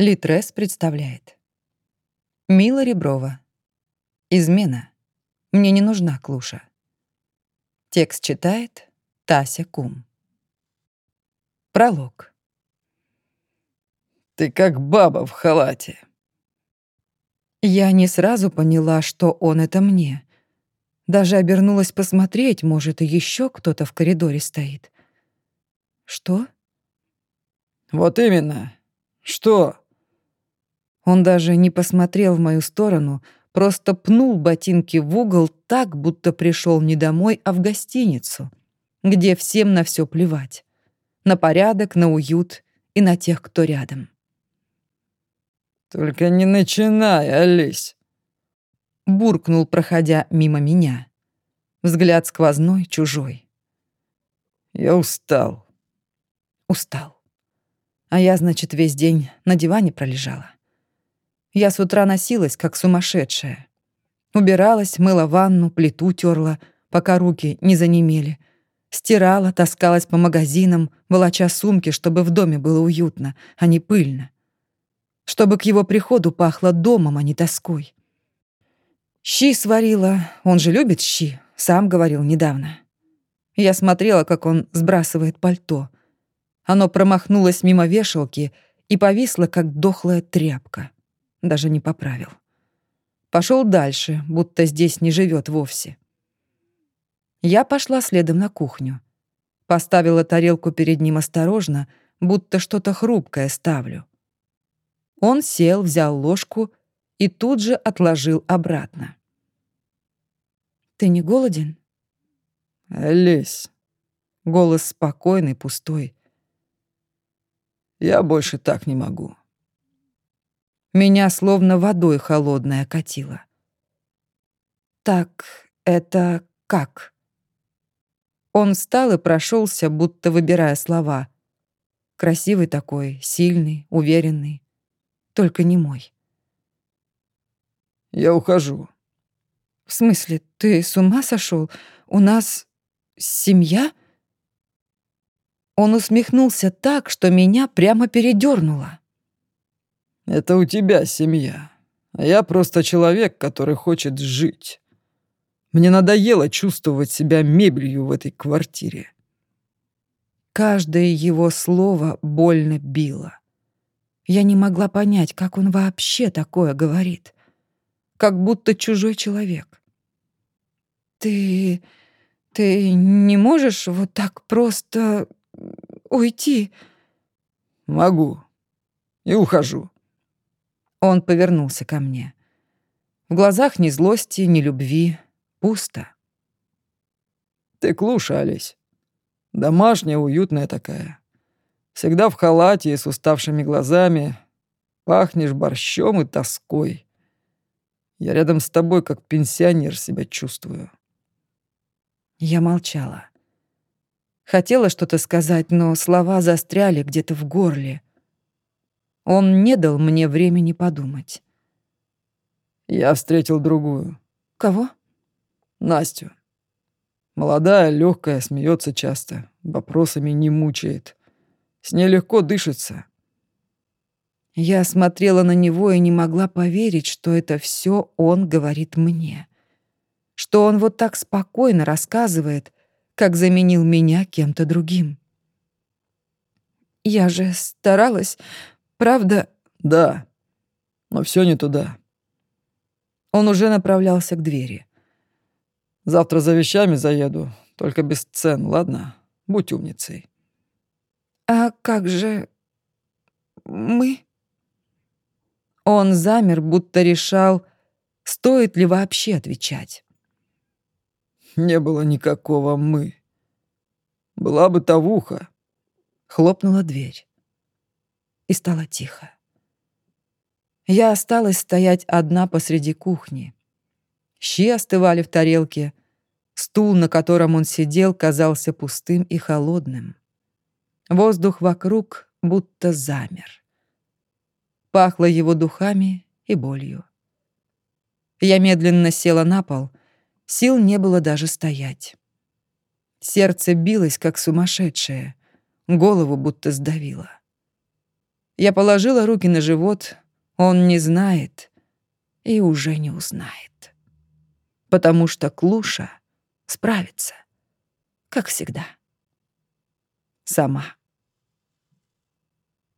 Литрес представляет. Мила Реброва. Измена. Мне не нужна клуша. Текст читает Тася Кум. Пролог. Ты как баба в халате. Я не сразу поняла, что он это мне. Даже обернулась посмотреть, может, и еще кто-то в коридоре стоит. Что? Вот именно. Что? Он даже не посмотрел в мою сторону, просто пнул ботинки в угол так, будто пришел не домой, а в гостиницу, где всем на все плевать. На порядок, на уют и на тех, кто рядом. «Только не начинай, Алис!» Буркнул, проходя мимо меня. Взгляд сквозной, чужой. «Я устал». Устал. А я, значит, весь день на диване пролежала. Я с утра носилась, как сумасшедшая. Убиралась, мыла ванну, плиту терла, пока руки не занемели. Стирала, таскалась по магазинам, волоча сумки, чтобы в доме было уютно, а не пыльно. Чтобы к его приходу пахло домом, а не тоской. Щи сварила, он же любит щи, сам говорил недавно. Я смотрела, как он сбрасывает пальто. Оно промахнулось мимо вешалки и повисло, как дохлая тряпка даже не поправил. Пошел дальше, будто здесь не живет вовсе. Я пошла следом на кухню. Поставила тарелку перед ним осторожно, будто что-то хрупкое ставлю. Он сел, взял ложку и тут же отложил обратно. «Ты не голоден?» «Лезь». Голос спокойный, пустой. «Я больше так не могу». Меня словно водой холодной окатило. «Так, это как?» Он встал и прошелся, будто выбирая слова. Красивый такой, сильный, уверенный. Только не мой. «Я ухожу». «В смысле, ты с ума сошел? У нас семья?» Он усмехнулся так, что меня прямо передернуло. Это у тебя семья. А я просто человек, который хочет жить. Мне надоело чувствовать себя мебелью в этой квартире. Каждое его слово больно било. Я не могла понять, как он вообще такое говорит. Как будто чужой человек. «Ты... ты не можешь вот так просто уйти?» «Могу. И ухожу. Он повернулся ко мне. В глазах ни злости, ни любви. Пусто. «Ты клуша, Олесь. Домашняя, уютная такая. Всегда в халате и с уставшими глазами. Пахнешь борщом и тоской. Я рядом с тобой, как пенсионер, себя чувствую». Я молчала. Хотела что-то сказать, но слова застряли где-то в горле. Он не дал мне времени подумать. Я встретил другую. Кого? Настю. Молодая, легкая, смеется часто, вопросами не мучает. С ней легко дышится. Я смотрела на него и не могла поверить, что это все он говорит мне. Что он вот так спокойно рассказывает, как заменил меня кем-то другим. Я же старалась, Правда? Да. Но все не туда. Он уже направлялся к двери. Завтра за вещами заеду, только без цен, ладно? Будь умницей. А как же мы? Он замер, будто решал, стоит ли вообще отвечать. Не было никакого «мы». Была бы тавуха. Хлопнула дверь и стало тихо. Я осталась стоять одна посреди кухни. Щи остывали в тарелке. Стул, на котором он сидел, казался пустым и холодным. Воздух вокруг будто замер. Пахло его духами и болью. Я медленно села на пол. Сил не было даже стоять. Сердце билось, как сумасшедшее. Голову будто сдавило. Я положила руки на живот, он не знает и уже не узнает. Потому что Клуша справится, как всегда. Сама.